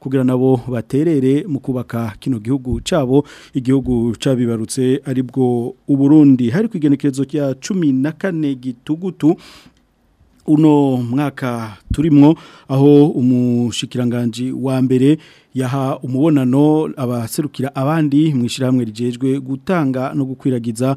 kugira nabo baterere mu kubaka kino gihugu cyabo igihugu cyabibarutse aribwo u Burundi hari ku igenekerezo cya cumi na kane gitugutu uno mwaka turimwo aho umushikiranganji wa mbere yaha umubonano abaserukira abandi mu ishyirahamwe rigejwe gutanga no gukwiragiza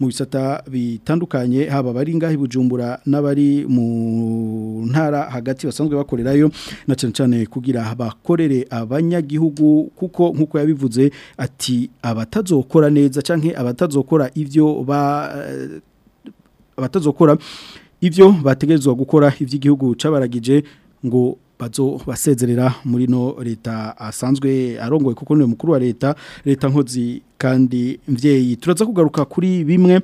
mu bisata bitandukanye haba abari ngaho bujumbura n'abari mu ntara hagati basanzwe bakorerayo na cyane cyane kugira abakorere abanyagihugu kuko nkuko yabivuze ati abatazokora neza canke abatazokora ivyo ba abatazokora ibyo bategerezwa gukora iby'igihugu cabaragije ngo bazo basezerera muri no leta asanzwe arongoye kuko niwe mukuru wa leta leta nkozi kandi mvyeyi turaza kugaruka kuri bimwe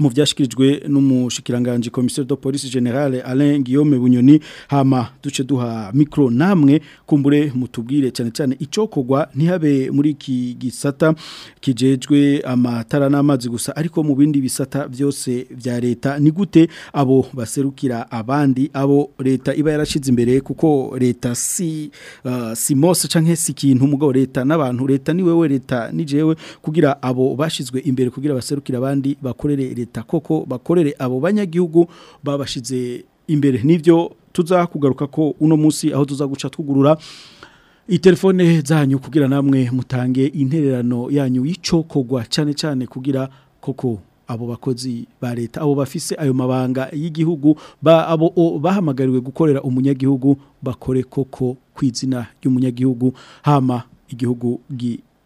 mu byashyikirijwe n'umushikiranganji komisiyo de polisi generale Alain Guillaume bunyoni hama duce duha micro namwe kumbure mutubwire cyane cyane icyokorwa ntihabe muri iki gisata kijejwe amatara n'amazi gusa ariko mu bindi bisata byose bya leta ni gute abo baserukira abandi abo leta iba yarashize imbere kuko leta si uh, si mose canke si kintu mugabo leta n'abantu leta ni wewe leta ni jewe kugira abo bashizwe imbere kugira baserukira abandi bakorere leta leta koko bakorere abo banyagihugu babashize imbere n'ibyo tuzakugaruka ko uno munsi aho tuzaguca twugurura telefone zanyu kugira namwe mutange intererano yanyu y'icokogwa cyane cyane kugira koko abo bakozi ba leta abo bafise ayo mabanga y'igihugu ba abo bahamagariwe gukorera umunyagihugu bakore koko kwizina izina ry'umunyagihugu hama igihugu gitera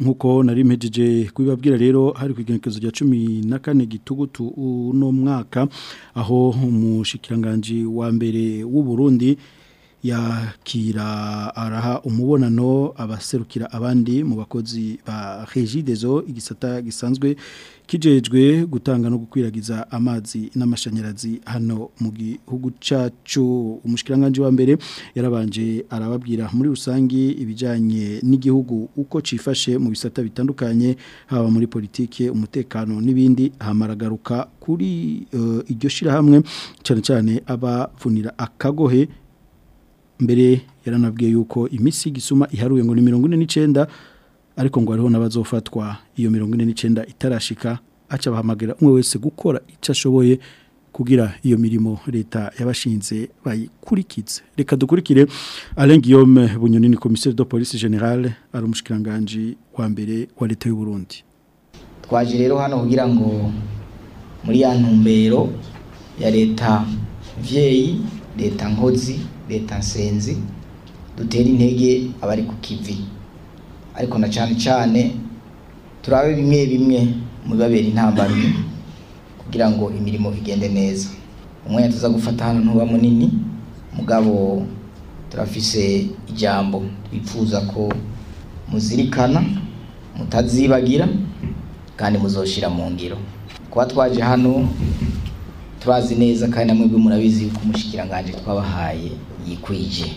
nk'uko nari mpejeje kubibabwira rero hari ku igenekezo rya cumi na kane gitugutu uno mwaka aho umushikiranganji wa mbere w’u Burundi yakira araha umubonano abaserukira abandi mu bakozi ba regidezo igisata gisanzwe kijejwe gutanga no gukwiragiza amazi n'amashanyarazi hano mu gihugu cacu umushikiranganje wa mbere yarabanje arababwira muri rusange ibijyanye n'igihugu uko cifashe mu bisata bitandukanye haba muri politike umutekano n'ibindi hamaragaruka kuri uh, iryo shirahamwe cyane cyane abavunira akagohe mbere yaranabwiye yuko iminsi gisuma iharuye ngo ni mirongo ine n'icyenda ariko ngo hariho n'abazofatwa iyo mirongo ine n'icyenda itarashika aca bahamagara umwe wese gukora icyo ashoboye kugira iyo mirimo leta yabashinze bayikurikize reka dukurikire Alain Guillaume bunyoni ni commissaire de police générale ari umushikiranganje wa mbere wa leta y'u Burundi twaje rero hano kugira ngo muri ya ntumbero ya leta vyeyi leta nkozi leta nsenzi dutera intege abari ku kivi ariko na cyane cyane turabe bimwe bimwe mu bibabera intambamyi kugira ngo imirimo igende neza umwanya tuza gufata hano ntuba munini mugabo turafise ijambo twifuza ko muzirikana mutazibagira kandi muzoshira mu ngiro kuba twaje hano turazi neza kandi namwe murabizi yuko umushyikiranganje twabahaye yikwije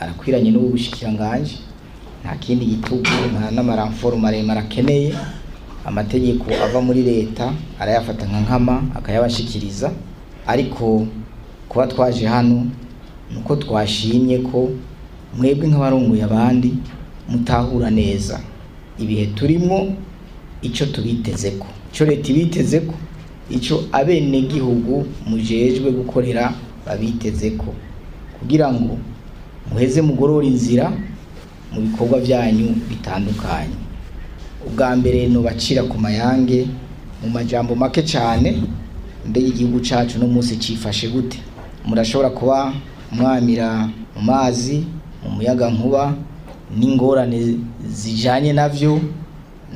arakwiranye n'ubu bushyikiranganje nta kindi gitugu nta n'amaramforo maremare akeneye amategeko ava muri leta arayafata nka nkama akayabashikiriza ariko kuba twaje hano ni uko twashimye ko mwebwe nk'abarongoye abandi mutahura neza ibihe turimo icyo tubiteze ko icyo leta ibiteze ko icyo abenegihugu mujejwe gukorera babiteze ko kugira ngo muheze mugorora inzira mu bikorwa byanyu bitandukanye ubwa mbere nubacira ku mayange mu majambo make cyane mbega igihugu cyacu no munsi cyifashe gute murashobora kuba mwamira mu mazi mu muyaga nkuba n'ingorane zijyanye nabyo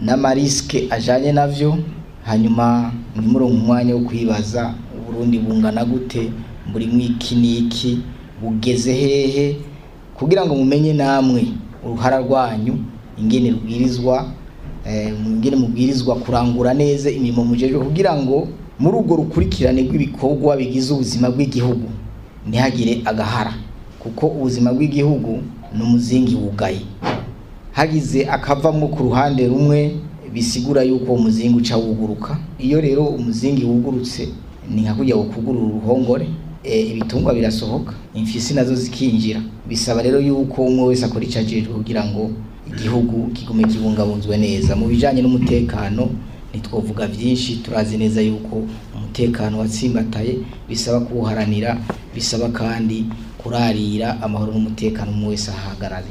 n'amarisike ajyanye nabyo hanyuma muri ntimuronke umwanya wo kwibaza uburundi bungana gute buri mwiki n'iki bugeze hehe kugira ngo mumenye namwe uruhara rwanyu ingene rubwirizwa eh, ingene mubwirizwa kurangura neza imirimo mujejwe kugira ngo muri urwo rukurikirane rw'ibikorwa bigize ubuzima bw'igihugu ntihagire agahara kuko ubuzima bw'igihugu ni umuzingi wugaye hagize akavamo ku ruhande rumwe bisigura yuko umuzingi uca wuguruka iyo rero umuzingi wugurutse ni nka kujya kugurura uruhongore Eh, ibitungwa birasohoka imfisi nazo zikinjira bisaba rero yuko umwe wese akora icyo ajejwe kugira ngo igihugu kigume kibungabunzwe neza mu bijyanye n'umutekano ntitwovuga byinshi turazi neza yuko umutekano watsimbataye bisaba kuwuharanira bisaba kandi kurarira amahoro n'umutekano umwe wese ahagarari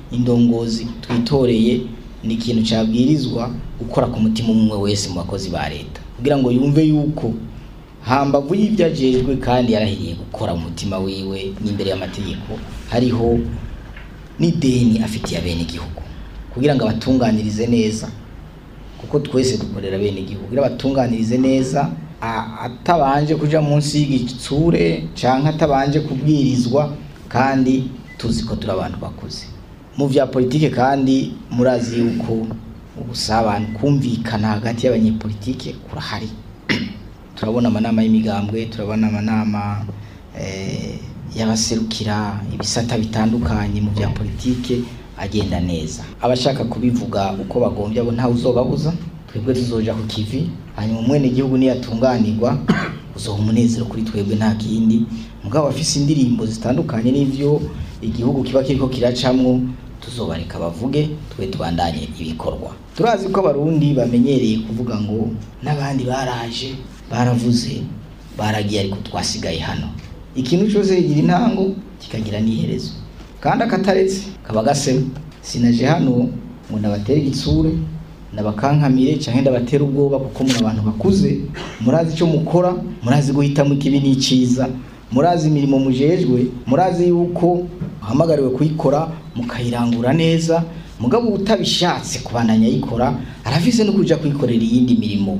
indongozi twitoreye ni ikintu cyabwirizwa gukora ku mutima umwe wese mu bakozi ba leta kugira ngo yumve yuko hambavu y'ibyo ajejwe kandi yarahiriye gukora umutima wiwe n'imbere y'amategeko hariho n'ideni afitiye abene igihugu kugira ngo abatunganirize neza kuko twese dukorera bene igihugu kugira abatunganirize neza atabanje kujya munsi y'igitsure canke atabanje kubwirizwa kandi tuzi ko turi abantu bakuze mu bya politiki kandi murazi yuko ubusabane kumvikana hagati y'abanyepolitike kurahari turabona amanama y'imigambwe turabona amanama eh, y'abaserukira ibisata bitandukanye mu bya politiki agenda neza abashaka kubivuga uko bagombye abo ntawe uzobabuza twebwe tuzoja ku kivi hanyuma umwene igihugu niyatunganirwa uzoha umunezero kuri twebwe nta kindi mugabo afise indirimbo zitandukanye n'ivyo igihugu kiba kiriko kiracamwo tuzobareka bavuge twe tubandanye ibikorwa turazi ko abarundi bamenyereye kuvuga ngo n'abandi baraje baravuze baragiye ariko twasigaye hano ikintu cyose kigira intango kikagira n'iherezo kandi akataretse kaba gasema sinaje hano ngo nabatere igitsure nabakankamire cyangwa ndabatera ubwoba kuko muri abantu bakuze murazi icyo mukora murazi guhitamo ikibi n'icyiza murazi imirimo mujejwe murazi yuko muhamagariwe kuyikora mukayirangura neza mugabo utabishatse kubandanya ayikora aravize no kujya kwikorera iyindi mirimo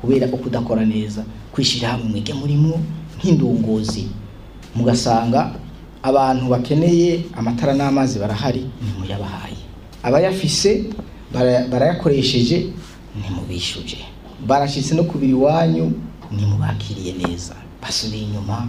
kubera ko kudakora neza kwishira hamwe mwige murimo nk'indongozi mugasanga abantu bakeneye amatara n'amazi barahari ni muyabahaye abayafise barayakoresheje ni mubishuje barashyitse no kubira iwanyu ni mubakiriye neza basubiye inyuma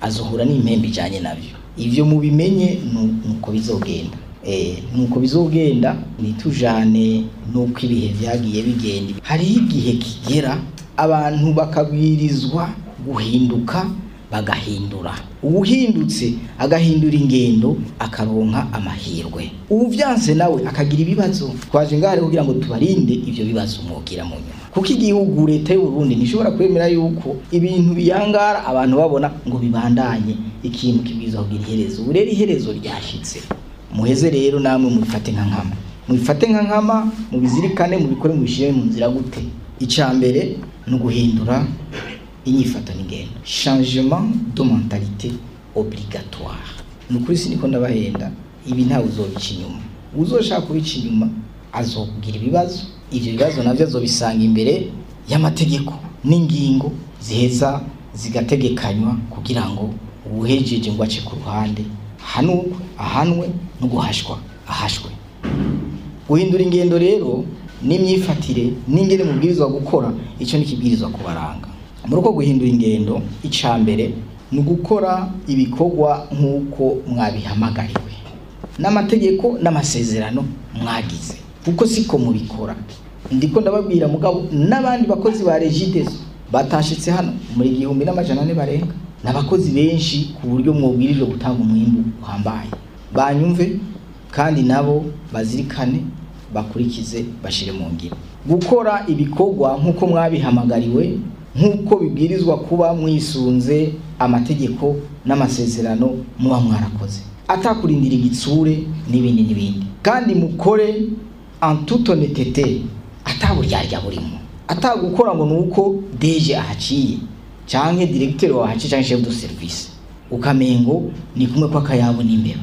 azuhura n'impembe ijyanye nabyo ibyo mubimenye ni uko bizogenda Eh, nuko bizogenda nitujane nuko ibihe byagiye bigenda hariho igihe kigera abantu bakabwirizwa guhinduka bagahindura uwuhindutse agahindura ingendo akaronka amahirwe uwubyanse nawe akagira ibibazo twaje ngaho kugira ngo tubarinde ibyo bibazo umubwira mu nyuma kuko igihugu leta y'uburundi ntishobora kwemera yuko ibintu biyangara abantu babona ngo bibandanye ikintu kibwiza kugira iherezo urera iherezo ryashyitse muheze rero namwe mubifate nka nkama mubifate nka nkama mubizirikane mubikore mubishyire mu nzira gute icya mbere ni uguhindura inyifata n'ingendo changement de mentalite obligatoire ni ukuri siniko ndabahenda ibi ntawe uzobica inyuma uzoshaka kubica inyuma azobwira ibibazo ibyo bibazo nabyo azobisanga imbere y'amategeko n'ingingo ziheza zigategekanywa kugira ngo uwuhejeje ngo ace ku ruhande ahanwe ahanwe no guhashwa ahashwe guhindura ingendo rero n'imyifatire n'ingene mubwirizwa gukora icyo nikibwirizwa kubaranga muri uko guhindura ingendo icya mbere ni ugukora ibikorwa nk'uko mwabihamagariwe n'amategeko n'amasezerano mwagize kuko siko mubikora ndiko ndababwira mugabo n'abandi bakozi ba regidezo batashitse hano muri igihumbi n'amajana ane barenga ni abakozi benshi ku buryo mwubwirije gutanga umwimbu uhambaye banyumve kandi nabo bazirikane bakurikize bashyire mu ngiro gukora ibikorwa nk'uko mwabihamagariwe nk'uko bibwirizwa kuba mwisunze amategeko n'amasezerano muba mwarakoze atakurindira igitsure n'ibindi n'ibindi kandi mukore antutonetete ataburyarya burimo atagukora ngo ni uko deje ahaciye cyangwa diregiteri wacu cyangwa shefu do serivisi ukamengo ni kumwe kw'akayabo n'imbeba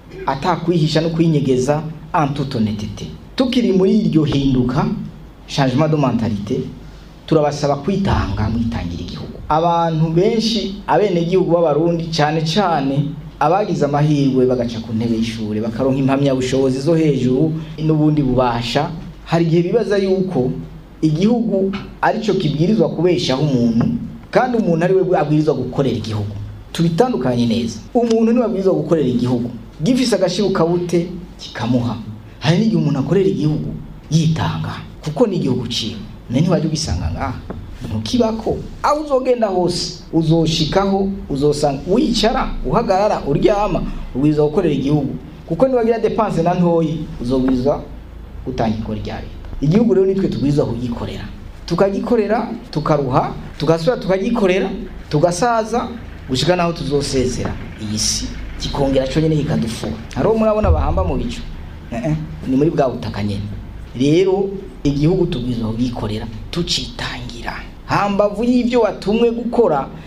atakwihisha no kwinyegeza antutonetete tukiri muri iryo hinduka changement de mentalite turabasaba kwitanga mwitangira igihugu abantu benshi abenegihugu b'abarundi cyane cyane abagize amahirwe bagaca ku ntebe y'ishuri bakaronka impamyabushobozi zo hejuru n'ubundi bubasha hari igihe bibaza yuko igihugu aricyo kibwirizwa kubeshaho umuntu kandi umuntu ari we abwirizwa gukorera igihugu tubitandukanye neza umuntu niwe abwirizwa gukorera igihugu gifise agaciro kabute kikamuha hari n'igihe umuntu akorera igihugu yitanga kuko ni igihugu ciwe none ntiwajya ugisanga ngaha ntukibako aho uzogenda hose uzoshikaho uzosanga wicara uhagarara uryama ubwiza gukorera igihugu kuko nibagira depanse na ntoyi uzobwiza gutanga ikora rya leta igihugu rero nitwe tubwiza kugikorera tukagikorera tukaruha tugasubira tukagikorera tugasaza gushika naho tuzosezera iyi si kikongera cyo nyine kikagifura hari uwo murabona bahamba mu bicu eh, eh, ni muri bwa butaka nyine rero igihugu tubwirizwa kugikorera tucitangira hambavu y'ibyo watumwe gukora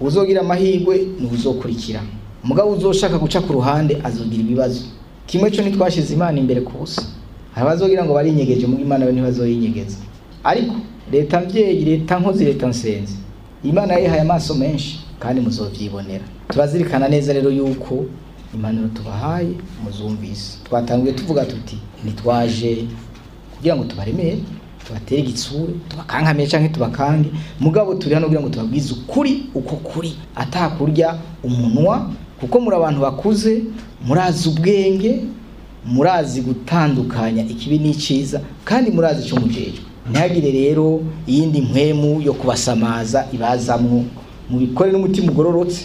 uzogira amahirwe ni uzokurikira mugabo uzoshaka guca ku ruhande azogira ibibazo kimwe cyo ntitwashyize imana imbere ku busa hari abazogira ngo barinyegeje muri imana we ntibazoyinyegeze ariko leta mbyeyi leta nkozi leta nsenzi imana yihaye amaso menshi kandi muzobyibonera turazirikana neza rero yuko impanuro tubahaye muzumvise twatangiye tuvuga tuti ntitwaje kugira ngo tubaremere tubatere igitsure tubakankamire cyangwa tubakange mugabo turi hano kugira ngo tubabwize ukuri uko kuri atakurya umunwa kuko muri abantu bakuze murazi ubwenge murazi gutandukanya ikibi n'icyiza kandi murazi icyo mujejwe ntihagire rero iyindi mpwemu yo kubasamaza ibazamwo mubikore n'umutima ugororotse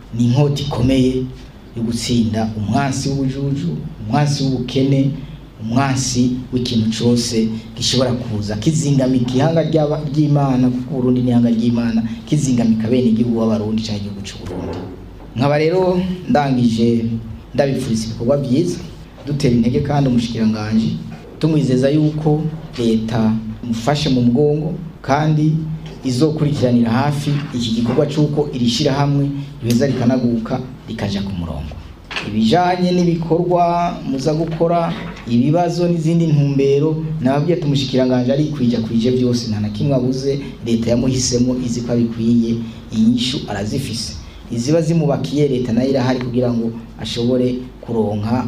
ni inkota ikomeye yo gutsinda umwansi w'ubujuju umwansi w'ubukene umwansi w'ikintu cyose gishobora kuza kizingamika ihanga ry'imana kuko uburundi n'ihanga ry'imana kizingamika bene igihugu b'abarundi cyangwa igihugu cy'u burundi nkaba rero ndangije ndabifuriza ibikorwa byiza dutera intege kandi umushikiranganji tumwizeza yuko leta imufashe mu mugongo kandi izokurikiranira hafi iki gikorwa cy'uko iri shyirahamwe riza rikanaguka ikajya ku murongo ibijyanye n'ibikorwa muza gukora ibibazo n'izindi ntumbero nababwiye tumushyikiranganje ari kwijya kwije byose nta na kimwe abuze leta yamuhisemo izi ko abikwiye inyishu arazifise iziba zimubakiye leta nayo irahari kugira ngo ashobore kuronka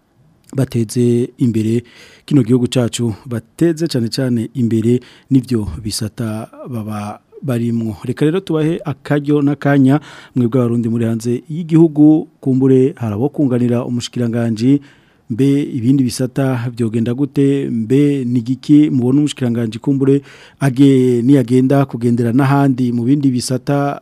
bateze imbere kino gihugu cyacu bateze cyane cyane imbere n'ibyo bisata baba barimwo reka rero tubahe akaryo n'akanya mwebwe abarundi muri hanze y'igihugu kumbure harabo kunganira umushikiranganje mbe ibindi bisata byogenda gute mbe nigiki mubona umushikiranganje kumbure age ni agenda kugendera n'ahandi mu bindi bisata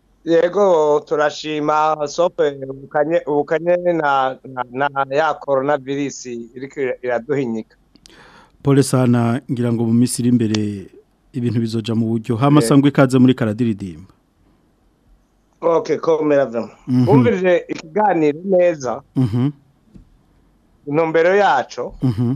yego turashima sope ubukanye na ya korona virusi iraduhinyika polesana ngira ngo mu misiri imbere ibintu bizoja mu buryo hama sangwe ikaze muri karadiridimba okay komera vema mm -hmm. ikiganiro neza mm -hmm. intumbero yaco mm -hmm.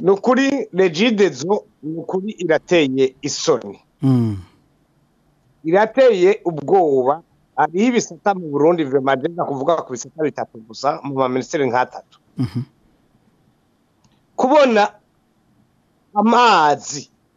ni ukuri regidezo ni ukuri irateye isoni mm. irateye ubwoba hariho ibisata mu burundi vemagenda kuvuga ku bisata bitatu gusa mu minisiteri nk'atatu mhm. kubona amazi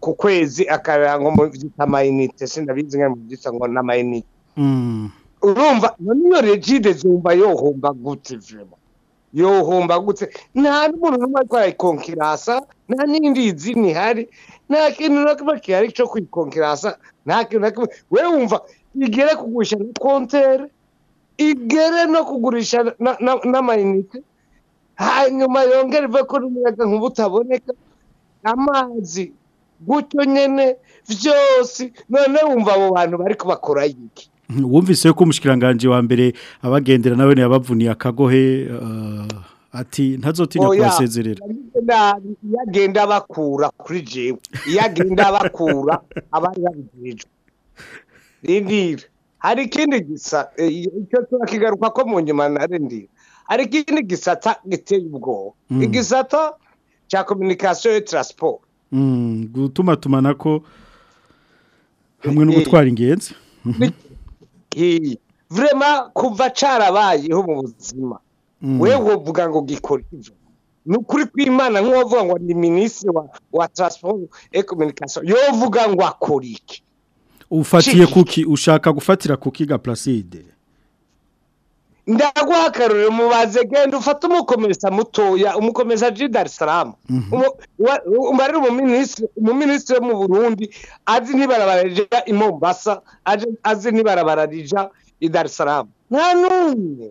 ku kwezi akareha ngo mu byita mayinite sinabizi ngo mu byita ngo n'amayinite urumva none regide zumva yohomba gute vima yohomba gutse nta n'umuntu n'umwe ariko arayikonkerasa nta n'indizi ntihari nta kintu na kimwe gihari cyo kwikonkerasa nta kintu na kimwe wewe wumva igere kugurisha na kontere igere no kugurisha n'amayinite hanyuma yongere ive ko n'umuyaga nkuba utaboneka amazi gutyo nyine byose none wumva abo bantu bari kubakora iki wumvise ko umushyiranganje wa mbere abagendera nawe ntiyabavuniye akagohe uh, ati ntazotinya oh, kubasezerera iyo bakura kuri jewe iyo bakura abari babijejwe hari ikindi gisa eh, icyo turakigaruka ko mu nyuma na rindira hari ikindi gisata giteye ubwoba mm. igisata cya communication ya taransiporo mm, gutuma tumana ko hamwe no eh, eh. gutwara ingenzi gihiye vrema kuva carabayeho mu buzima mm. wewe wovuga ngo gikora ivyo ni ukuri kw'imana nk'uwavuga ngo ni minisitiri wa wa transport et eh, communication yovuga ngo akora iki ufatiye kuki ushaka gufatira kuki ga placide ndaguha akaruriro mubaze genda ufate umukomeza mutoya umukomeza aje i salamu mhm. umbarira umuminisitiri wo mu burundi azi ntibarabara rija i mombasa azi ntibarabara rija i salamu nta n'umwe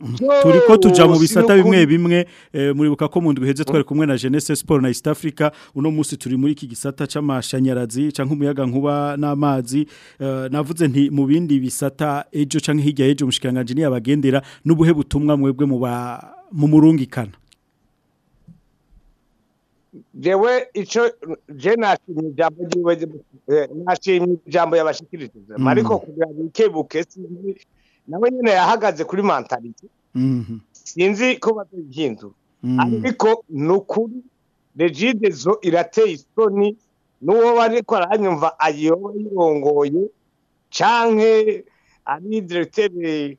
Mm. turi ko tujya mu bisata bimwe bimwe eh, muribuka ko mu biheze twari kumwe na Jeunesse Sport na East Africa uno munsi turi muri iki gisata cy'amashanyarazi cyangwa umuyaga nkuba n'amazi eh, navuze nti mu bindi bisata ejo cyangwa hirya y'ejo umushikanganje ni abagendera n'ubuhe butumwa mwebwe mu mu murungikana jewe ico je nashimye ijambo ryiwe eh, nashimye ijambo yabashikirije mm. ariko kugira ngo ikebuke nawe nyine yahagaze kuri mantariti mhm. sinzi ko bazabihindura mhm. ariko ni ukuri regidezo irateye isoni n'uwo bari ko aranyumva ayiyoba yirongoye cyangwa ari diregiteri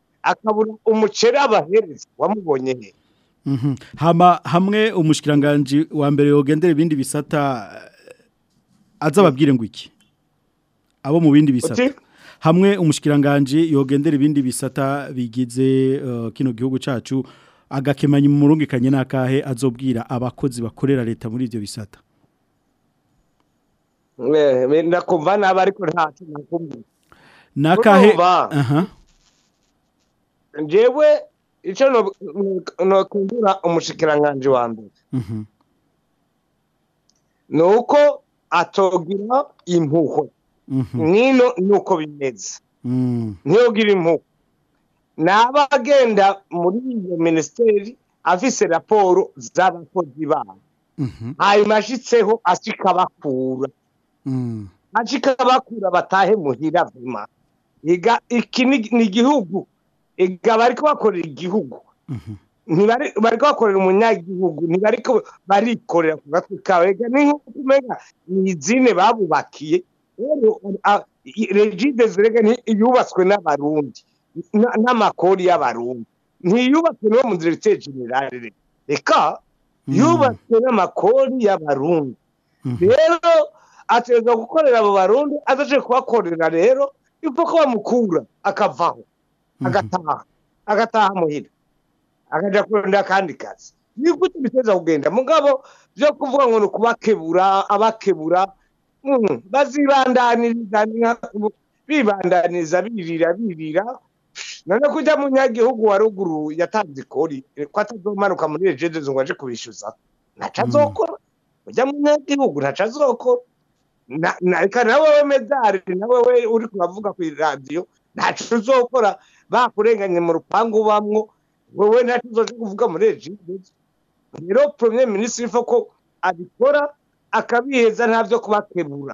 akabura umuceri abahereza wamubonye he mhm. hamwe umushikiranganji wa mbere yogendera ibindi bisata azababwire ngo iki abo mu bindi bisata hamwe umushyikiranganji yogendera ibindi bisata bigize uh, kino gihugu cyacu agakemanya umurungikanye n'akahe azobwira abakozi bakorera leta muri ibyo bisata ndakumva naba ariko nta nakumva n'akahe njyewe icyo ntakundura umushikiranganji wa mbere mhm. ni uko atogira impuhwe nk'ino mhm. ni uko bimeze mm. ntiyogira impuhwe ni muri iyo minisiteri afise raporo z'abakozi babo hanyuma mhm. ashitseho ashikabakura ashikabakura mm. batahe muhira vuma iki ni igihugu bari kubakorera igihugu mhm. bari kubakorera umunyagihugu ntibari barikorera ku gatwe kawe ni nk'uko ni izine babubakiye rero regide zirega yubatswe n'abarundi n'amakori y'abarungu ntiyubatse niyo mu nzira iteye generale reka hmm. yubatse n'amakori y'abarungu hmm. rero ateza gukorera abo barundi adaje kubakorera rero ipfa ko bamukura akavaho hmm. agataha agataha muhira akajya kurondera akandi kazi ni gute biteza kugenda mugabo byo kuvuga ngo ni ukubakebura abakebura bazibandaniriza bibandaniriza birira birira none ko ujya mu nyagihugu wa ruguru yatanze ikori ko atazomanuka muri rejedezo ngo aje kubishyuza ntaca hmm. azokora ujya mu nyagihugu ntaca azokora reka nawe we medari nawe we uri kubavuga ku iradiyo ntaco uzokora bakurenganye mu rupangu ubamwo wowe ntaco uzoje kuvuga muri rejedezo rero premier ministre ifo ko abikora akabiheza ntavyo kubakebura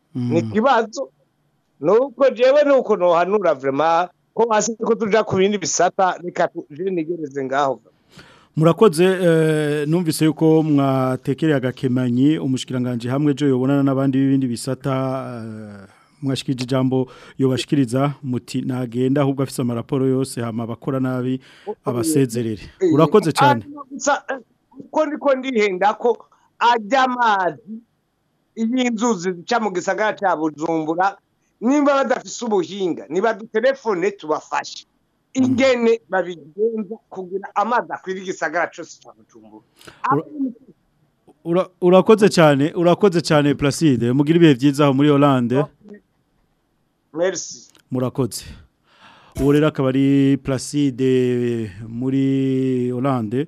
ni ikibazo ni uko jewe ni uko nohanura vrema ko bazi ko tujya ku bindi bisata reka tujye ngaho murakoze eh, numvise yuko mwatekereye agakemanyi umushyikiranganji hamwe jo yobonana n'abandi b'ibindi bisata eh, mwashikije ijambo yobashikiriza muti nagenda ahubwo afise amaraporo yose hama abakora nabi abasezerere urakoze cyane ah, eh, ko ndiko ndihenda ko ajya amazi y'inzuzi zica mu gisagara nimba badafise ubuhinga nibadutelefone tubafashe mm. ingene babigenza kugira amazi akwiriye igisagara cyose cya bujumbura urakoze cyane urakoze cyane placide mugira ibihe byiza aho muri oranje murakoze uwo rero akaba ari placide muri oranje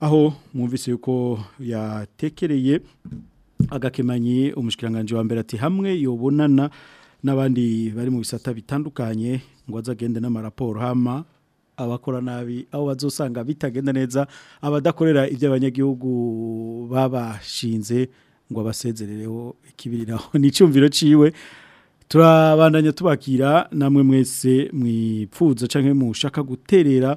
aho mwumvise yuko yatekereye agakemanyi umushikiranganji wa mbere ati hamwe yobonana n'abandi bari mu bisata bitandukanye ngo azagende n'amaraporo hama abakora nabi aho bazosanga bitagenda neza abadakorera ibyo abanyagihugu babashinze ngo abasezerereho ikibiriraho ni icyumviro ciwe turabandanya tubakira namwe mwese mwipfuza cyangwa mushaka guterera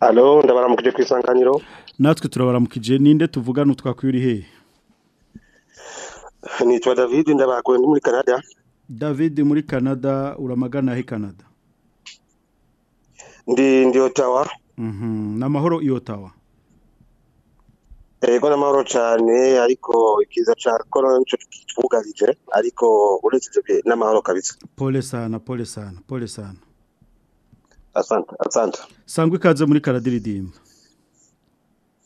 alo ndabaramukije ku isanganiro natwe turabaramukije ninde tuvugana utwakwiye uri hehe nitwa david ndabakuye muri canada david muri canada uramagana he canada ndi ndi otawa mhm, n'amahoro i otawa ego eh, n'amahoro cane ariko ikiza ca korona nicyo kitwugarije ariko uretse ibyo n'amahoro kabisa pole sana pole sana pole sana asante asante sangwa ikaze muri karadiridimba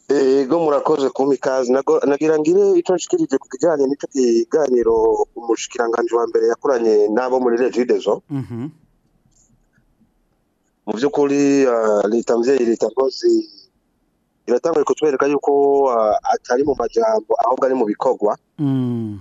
ego eh, murakoze kumpa ikaze nagira ngire ico nshikirije ku kijyanye n'icyo kiganiro umushikiranganje wa mbere yakoranye n'abo muri regidezo mhm. mu by'ukuri ah, leta mubyeyi leta rwose biratanguye kutwereka yuko uh, atari mu majambo ahubwo ari mu bikorwa mm.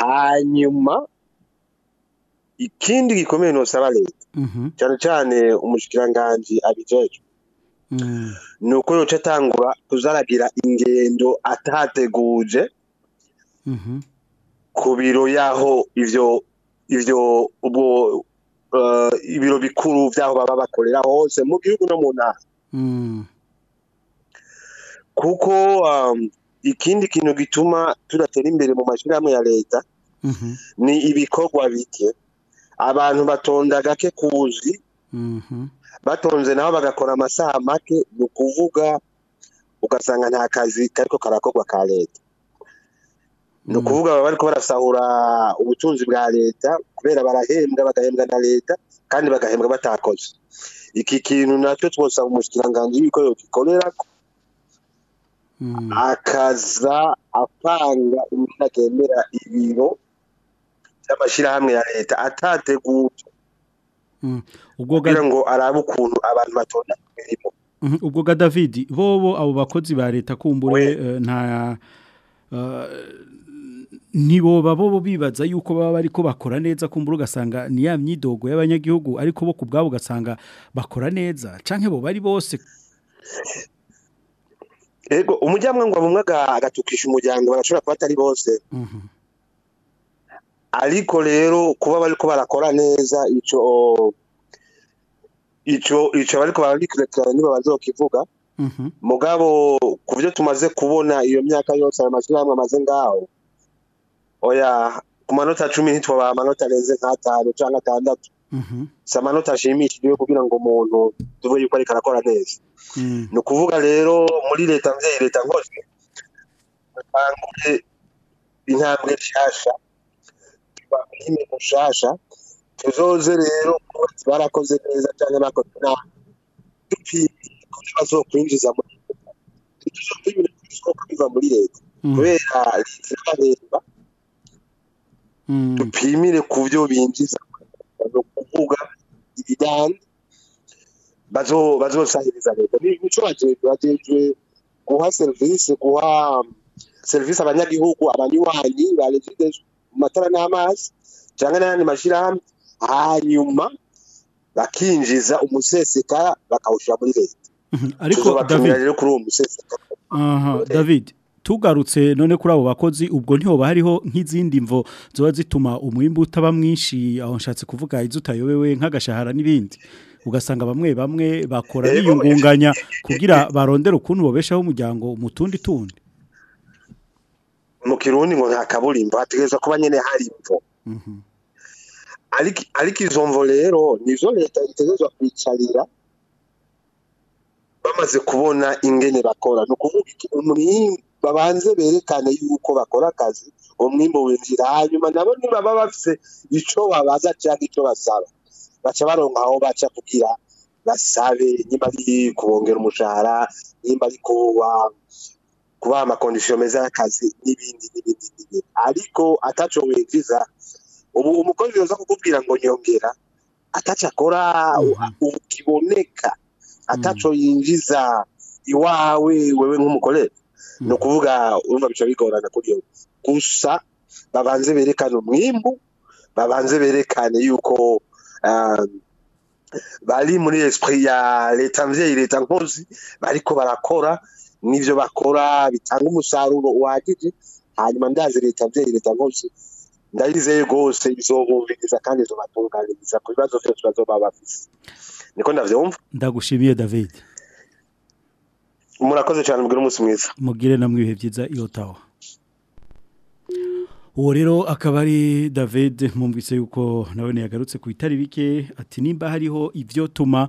hanyuma ikindi gikomeye ntusaba leta mhm. cyane cyane umushikiranganji abijejwe mm. ni uko yoca atangura kuzaragira ingendo atateguje mhm. ku biro y'aho ibyo ibyo ubwo eh, ibiro bikuru by'aho baba bakorera hose mu gihugu no mu ntara mm. kuko ikindi kintu gituma turatera imbere mu mashyirahamwe ya leta mhm. ni ibikorwa bike abantu batonda gake kuzi mhm. batonze nabo bagakora amasaha make ni ukuvuga ugasanga nta kazi kariko karakorwa ka leta ni mhm. ukuvuga baba bariko barasahura ubutunzi bwa leta kubera barahembwa bagahembwa na leta kandi bagahembwa batakoze iki kintu nacyo twosaba umushikiranganji yuko ko Hmm. akaza apanga imyenda agendera ibiro by'amashyirahamwe ya leta atateguye hmm. kugira ngo arabe ukuntu abantu batonda imirimo hmm. ubwo ga david bobo abo bakozi ba leta kumbure eh, nta eh, nibo bobo bibaza yuko baba bariko bakora neza kumbura ugasanga ni ya myidogo y'abanyagihugu ariko bo ku bwabo ugasanga bakora neza canke bo bari bose ego umujyanama bumwe agatukisha umuryango barashobora kuba atari bose mhm. ariko rero kuba bari barakora neza icyo icyo icyo bari kubarekerera niba bazokivuga mhm. mugabo ku byo tumaze kubona iyo myaka yose ayo mashyirahamwe amaze ngaho oya ku manota cumi ntitwaba amanota arenze nk'atanu cyangwa atandatu Mm-hmm. si amanota ashimishije kugira ngo umuntu tuve yuko ariko arakora neza mm. ni ukuvuga rero muri leta mvyeyi leta ngozwe batangure intambwe nshasha tubakurime mushasha tuzoze rero barakoze neza cyane bakoze nabi dupimire ku byo bazokwinjiza muri leta ntituzopimire ku isoko biva muri leta mm. kubera leta irabahemba mm. dupimire ku byo binjiza kuvuga ibidani bazosahiriza leta nico bajejwe guha serivisi guha serivisi abanyagihugu abanywanyi ba levide matara n'amazi canke n'ayandi mashirahamwe hanyuma bakinjiza umusesekara bakawushira muri mhm. leta ariko david tugarutse none kuri abo bakozi ubwo ntihoba hariho nk'izindi mvo zoba zituma umwimbu utaba mwinshi aho nshatse kuvuga izo nk'agashahara n'ibindi ugasanga bamwe bamwe bakora biyungunganya kugira barondere ukuntu bobeshaho umuryango mu tundi mu kirundi ngo nta kaburimbo hategereza kuba nyine hari imvo mhm. ariko izo mvo rero nizo leta itegereza kwicarira bamaze kubona ingene bakora ni ukuvuga umwimbu babanze berekane yuko bakora akazi umwimbo winjira hanyuma nabo nibaba bafite icyo babaza cyangwa icyo basaba baca baronka aho baca kugira basabe nimba ari kubongera umushahara nimba ari kubaha amakondisiyo meza y'akazi n'ibindi n'ibindi n'ibindi ariko ataco winjiza ubu umukozi yoza kukubwira ngo nyongera ataco akora ubu mm-hmm. kiboneka mm-hmm. yinjiza iwawe wewe nk'umukorera ni mm. ukuvuga urumva bica bigorana kuri iyo gusa babanze berekane umwimbu babanze berekane yuko um, bari muri esprit ya leta mvyeyi leta nkozi bariko barakora n'ivyo bakora bitanga umusaruro uhagije hanyuma ndazi leta mvyeyi leta nkozi ndayizeye rwose izobumviriza kandi izobatunganiriza ku bibazo vyose bazoba bafise niko ndavyumva ndagushimiye david murakoze cyane mugire umunsi mwiza mugire na mwibihe byiza iyo uwo rero akaba ari david mumvise yuko nawe ntiyagarutse ku itari bike ati nimba hariho ibyo tuma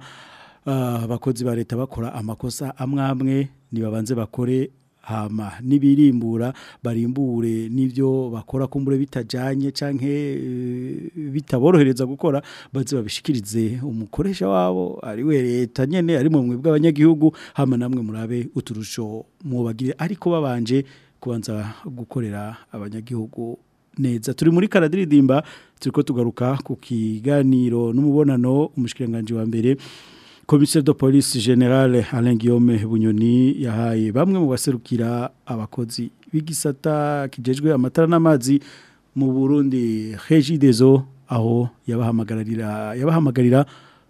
ah, abakozi ba leta bakora amakosa amwe amwe ntibabanze bakore hama n'ibirimbura barimbure n'ibyo bakora kumbure bitajyanye canke eh, bitaborohereza gukora bazi babishikirize umukoresha wabo ari we leta nyine ari mu mwe bw'abanyagihugu hama namwe murabe uturusho mubagire ariko babanje kubanza gukorera abanyagihugu neza turi muri karadiridimba turiko tugaruka ku kiganiro n'umubonano umushikiranganje wa mbere komisiyo de polisi generale Guillaume bunyoni yahaye bamwe mu baserukira abakozi b'igisata kijejwe amatara n'amazi mu burundi regidezo aho yabahamagarira yabahamagarira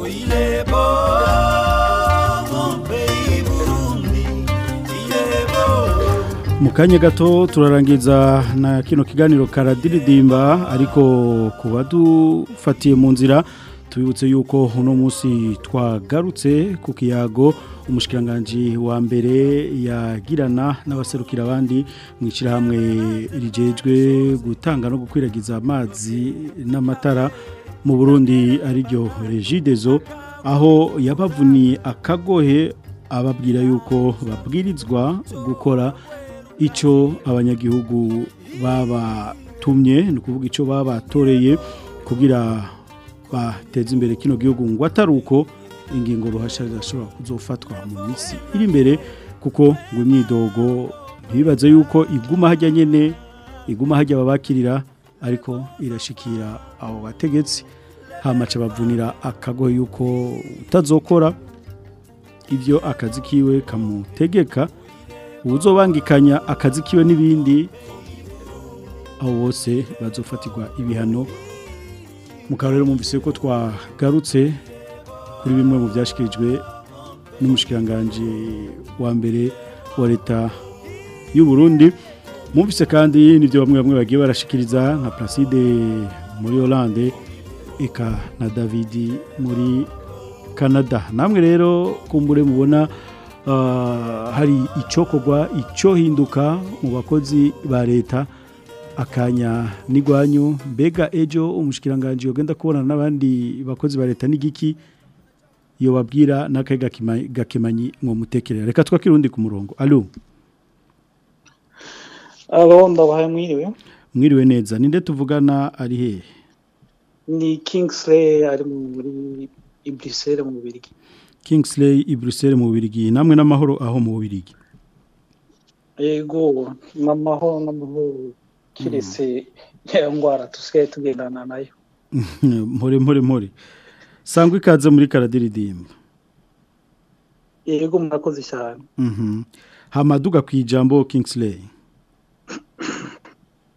oyilebo mu kanya gato turarangiza na kino kiganiro karadiridimba ariko kubadufatiye mu nzira tubibutse yuko uno munsi twagarutse ku kiyago umushikiranganji wa mbere yagirana n'abaserukira abandi mu ishyirahamwe rigejwe gutanga no gukwiragiza amazi n'amatara mu burundi ariryo regidezo aho yabavuniye akagohe ababwira yuko babwirizwa gukora icyo abanyagihugu babatumye ni ukuvuga icyo babatoreye kugira bateze imbere kino gihugu ngo atari uko ingingo ruhasha zashobora kuzofatwa mu minsi iri imbere kuko ngo imyidogo bibaze yuko iguma hajya nyine iguma hajya babakirira ariko irashikira abo bategetsi hamaca bavunira akago yuko utazokora ibyo akazi kiwe kamutegeka ubuzobangikanya akazi kiwe n'ibindi abo bose bazofatirwa ibihano mukaba rero mwumvise ko twagarutse kuri bimwe mu byashyikirijwe n'umushikiranganji wa mbere wa leta y'u Burundi mumvise kandi nibyo bamwe bamwe bagiye barashikiriza nka Placide muri Hollande eka na David muri Canada namwe rero kumbure mubona ah, hari icyo icyo hinduka mu bakozi ba leta akanya n'igwanyu mbega ejo umushikiranganji ugenda kubona n'abandi bakozi ba leta n'igiki iyo babwira n'akayi gakemanyi ngo mutekerere reka twakire undi ku murongo alo abo ndabahaye mwiriwe mwiriwe neza ninde tuvugana ari hehe ni kingsley ari muri ibrisere mu bubirigi kingsley ibrisere mu bubirigi namwe n'amahoro aho mu bubirigi yego n'amahoro n'amahoro kiretse hmm. ya ndwara dusigaye tugendana nayo mpore mpore mpore sangwa ikaze muri karadiridimba yego murakoze cyane mhm. hamaduka ku ijambo Kingsley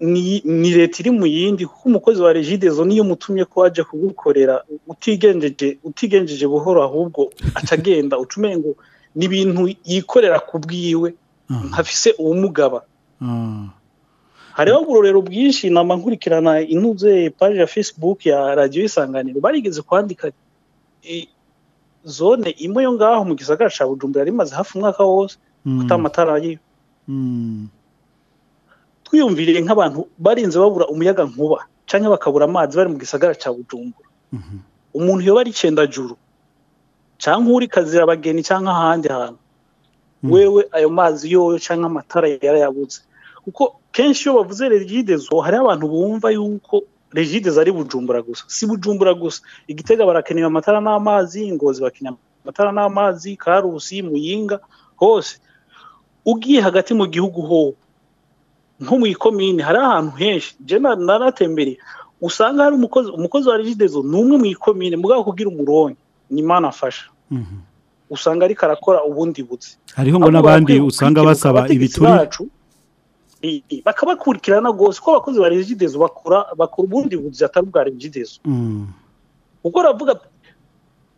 ni leta iri mu yindi kuko umukozi wa regidezo niyo mutumye ko waje kugukorera utigenjeje utigenjeje buhoro ahubwo acagenda ucumengo ni ibintu yikorera ku bwiwe nkafise ah. uwumugaba ah. hariho uburorero bwinshi nkurikirana inuze paji ya facebook ya radiyo isanganiro barigeze kwandika zone imwe yo ngaho mu gisagara cya bujumbura yari imaze hafi umwaka wose mm. ye mm. twiyumviriye nk'abantu barinze babura umuyaga nkuba cyangwa bakabura amazi bari mu gisagara cya bujumbura mm-hmm. umuntu iyo bari icyenda juru cyangwa uri kazira abageni cyangwa ahandi hantu mm. wewe ayo mazi yoyo cyangwa amatara yarayabuze kuko kenshi iyo bavuze regidezo hariho abantu bumva yuko rigide ari bujumbura gusa si bujumbura gusa igitega barakenera amatara n'amazi ingozi bakenera amatara n'amazi karusi muyinga hose ugiye hagati mu gihugu ho nko mu ikomine hari ahantu henshi naratembereye usanga hari umukozi umukozi wa regidezo ni umwe mu ikomine mugabo kugira umurongo ni imana afasha mhm. usanga ariko arakora ubundi butse hariho ngo n'abandi usanga basaba ibituri bakabakurikirana rwose ko abakozi ba regidezo bakora bakora ubundi buzi atari ubwa regidezo mm. ubwo ravuga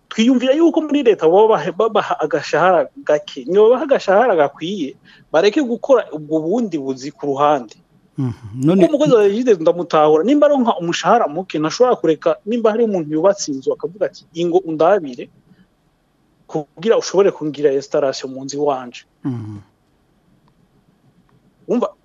twiyumvira yuko muri leta baba babaha agashahara gake niba agashahara gakwiye bareke gukora ubwo bundi buzi ku ruhande kuko mm-hmm. umukozi wa regidezo ndamutahura nimba aronka umushahara muke ntashobora kureka nimba hari umuntu yubatse inzu akavuga ati ingo undabire kugira ushobore kungira resitarasiyo mu nzu iwanje mm-hmm.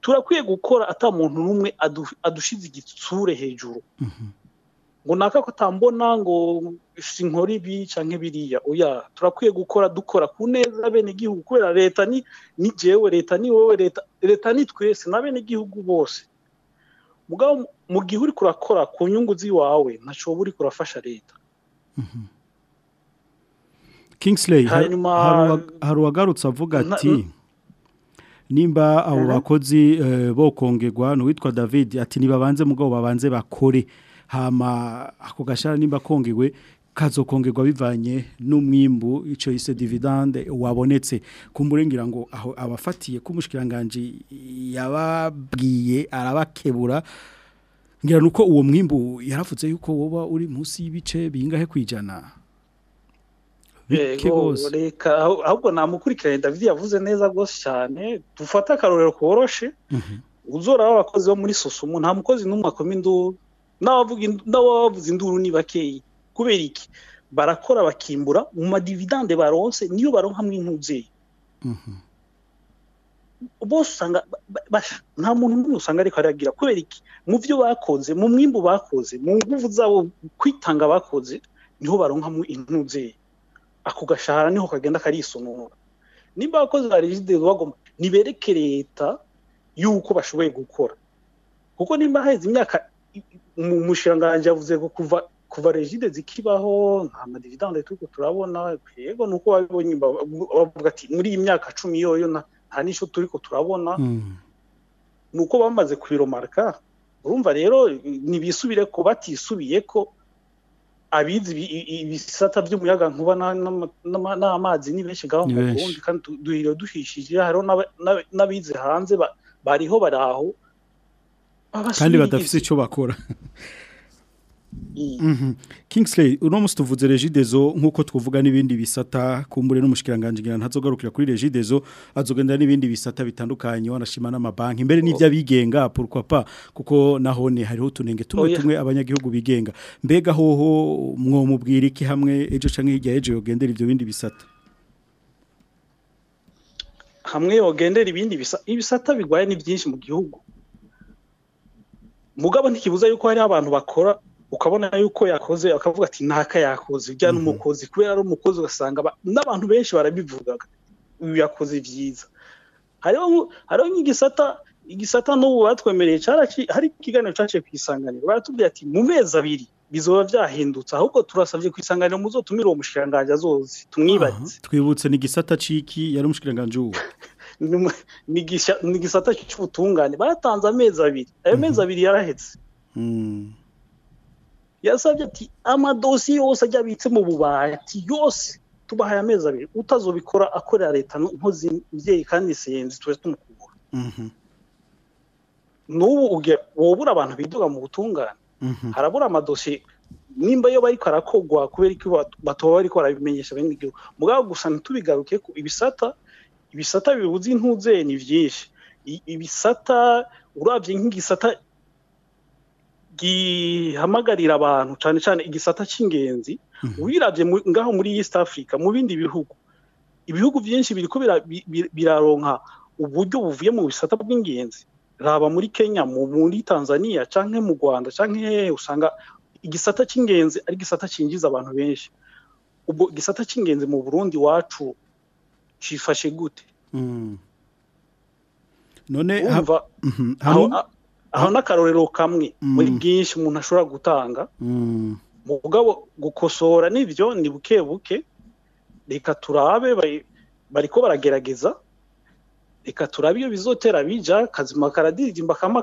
turakwiye gukora ata atamuntu n'umwe adushize igitsure hejuru mhm. ngo naka atambona ngo inkora ibi cyangwa biriya oya turakwiye gukora dukora ku neza bene igihugu kubera leta ni nigewe leta ni wowe leta leta ni twese na bene igihugu bose mu gihe uri kurakora ku nyungu z'iwawe ntacyo uba uri kurafasha leta mhm. kingsley hari uwagarutse avuga ati nimba abo eh-, eh. bakozi eh, bo kongerwa ni david ati ntibabanze mugabo babanze bakore hama ako gashara nimba kongewe kazokongerwa bivanye n'umwimbu icyo yise dividende wabonetse kumurengira ngo aho abafatiye k'umushyikiranganji yababwiye arabakebura ngira nuko uwo mwimbu yaravutse yuko woba uri munsi y'ibice bingahe ku ijana reka ahubwo namukurikiranye david yavuze neza rwose cyane dufata akarorero koroshe mhm. uzora abakozi bo muri susumu nta mukozi n'umwe akoma induru n'abavuza induru ni bakeya kubera iki barakora bakimbura mu madividande baronse niyo baronkamo nk'umubyeyi mhm. bose usanga nta muntu n'umwe usanga ariko aragira kubera iki mu byo bakoze mu mwimbu bakoze mu nguvu zabo kwitanga bakoze niho baronkamo nk'umubyeyi ako gashahara niho kagenda karisonora nimba abakozi ba regide bagomba nibereke leta y'uko bashoboye gukora kuko nimba haheze imyaka umushirangange yavuze ko kuva kuva regide zikibaho nka madividande turi turabona yego ni uko babibonye bavuga ati muri iyi myaka cumi yoyo nta n'icyo turi ko turabona mm. ni uko bamaze kubiromarika urumva rero ntibisubire ko batisubiye ko abizi ibisata by'umuyaga nkuba n'amazi ni benshi ngaho mu bundi kandi duhiriwe duhishije hariho n'abize hanze bariho bari aho kandi badafite icyo bakora Kingsley uno munsi tuvuze regidezo nk'uko twavuga n'ibindi bisata kumbure n'umushikiranganji ngira ntazogarukira kuri regidezo azogenda n'ibindi bisata bitandukanye wanashima n'amabanki mbere n'ibyo oh. abigenga pourquoi kuko nahone hariho tunenge tumwe oh, tumwe abanyagihugu bigenga mbega hoho mwo mubwira iki hamwe ejo canke hirya ejo yogendera ivyo bindi bisata hamwe yogendera ibindi bisata ibisata bigwaye ni byinshi mu gihugu mugabo ntikibuza yuko hariho abantu bakora ukabona yuko yakoze akavuga ati ntaka yakoze ujya mhm. n'umukozi kubera ari umukozi ugasanga n'abantu benshi barabivuga uyu yakoze byiza hariho nk'igisata igisata n'ubu batwemereye hari ikiganiro cyaciye ku isanganiro baratubwira ati mu mezi abiri bizoba byahindutse ahubwo turasabye ku isanganiro muzo tumira uwo mushikiranganji azozi tumwibarize twibutse ni igisata ciki yari umushikiranganji uwo ni igisata cy'ubutungane bayatanze amezi abiri ayo mezi mhm. abiri yarahetse hmm. yasabye ati amadosiye yose ajya abitse mu bubati yose tubahaye amezi abiri utazobikora akorera leta nkozi mbyeyi kandi isenzi tuba tumukubura mhm. n'ubu wobura abantu biduga mu butungane mhm. harabura amadosiye nimba yo bari karakogwa kubera ko bataba bari barabimenyesha bene igihugu mugabo gusa ntitubigaruke ko ibisata ibisata bibuze intuze ni byinshi ibisata urabye nk'igisata gihamagarira abantu cyane cyane igisata cy'ingenzi wirabye mhm. ngaho muri East Africa mu bindi bihugu ibihugu byinshi biri biraronka uburyo buvuye mu bisata bw'ingenzi raba muri kenya muri tanzania cyangwa mu rwanda cyangwa hehe usanga igisata cy'ingenzi ari igisata cyinjiza abantu benshi ubwo igisata cy'ingenzi mu burundi wacu cyifashe gute mm. none aho mhm. n'akarorero kamwe muri mm. bwinshi umuntu ashobora gutanga mm. mugabo gukosora n'ibyo ni buke buke reka turabe bari ko baragerageza reka turabe iyo bizotera bija kazima karadirimba kama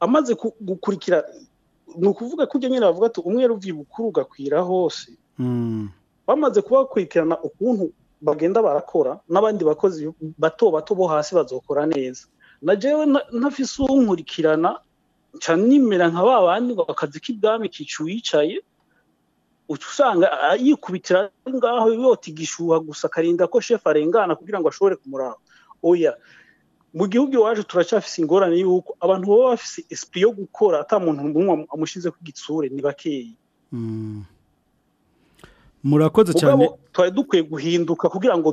amaze gukurikira ni ukuvuga ko ibyo nyine bavuga ati umwe ruvuye bukuru ugakwira hose mhm. bamaze kubakurikirana ukuntu bagenda barakora n'abandi bakozi bato bato bo hasi bazokora neza na jewe ntafise uwunkurikirana nca nimera nka ba bandi ngo akazi k'ibwami kica uwicaye usanga yikubitira ngaho yota igishuha gusa akarinda ko shefu arengana kugira ngo ashobore kumuraba oya mu gihugu iwacu turacyafise ingorane y'uko abantu baba bafise esprit yo gukora ata muntu n'umwe amushize ku gitsure ni bakeyi mm. murakoze cyane twari dukwiye guhinduka kugira ngo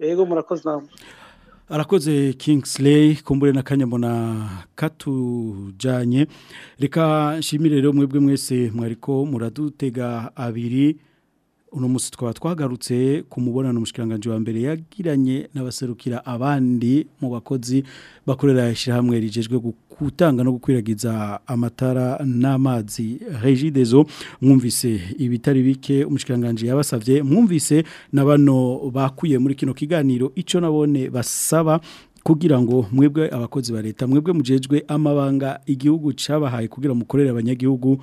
yego murakoze namwe arakoze Kingsley kumbure na kanyabona katujanye reka nshimire rero mwebwe mwese mwariko muradutega abiri uno munsi twaba twagarutse ku mubonano umushikiranganji wa mbere yagiranye n'abaserukira abandi mu bakozi bakorera ishyirahamwe rigejwe gutanga no gukwiragiza amatara n'amazi regidezo mwumvise ibitari bike umushikiranganji yabasavye mwumvise na bano bakuye muri kino kiganiro ico nabone basaba kugira ngo mwebwe abakozi ba leta mwebwe mujejwe amabanga igihugu cabahaye kugira mukorere abanyagihugu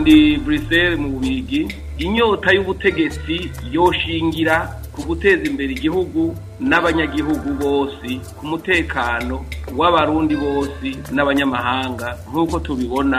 ndi buriseri mu bigi inyota y'ubutegetsi yoshingira ku guteza imbere igihugu n'abanyagihugu bose ku mutekano w'abarundi bose n'abanyamahanga nk'uko tubibona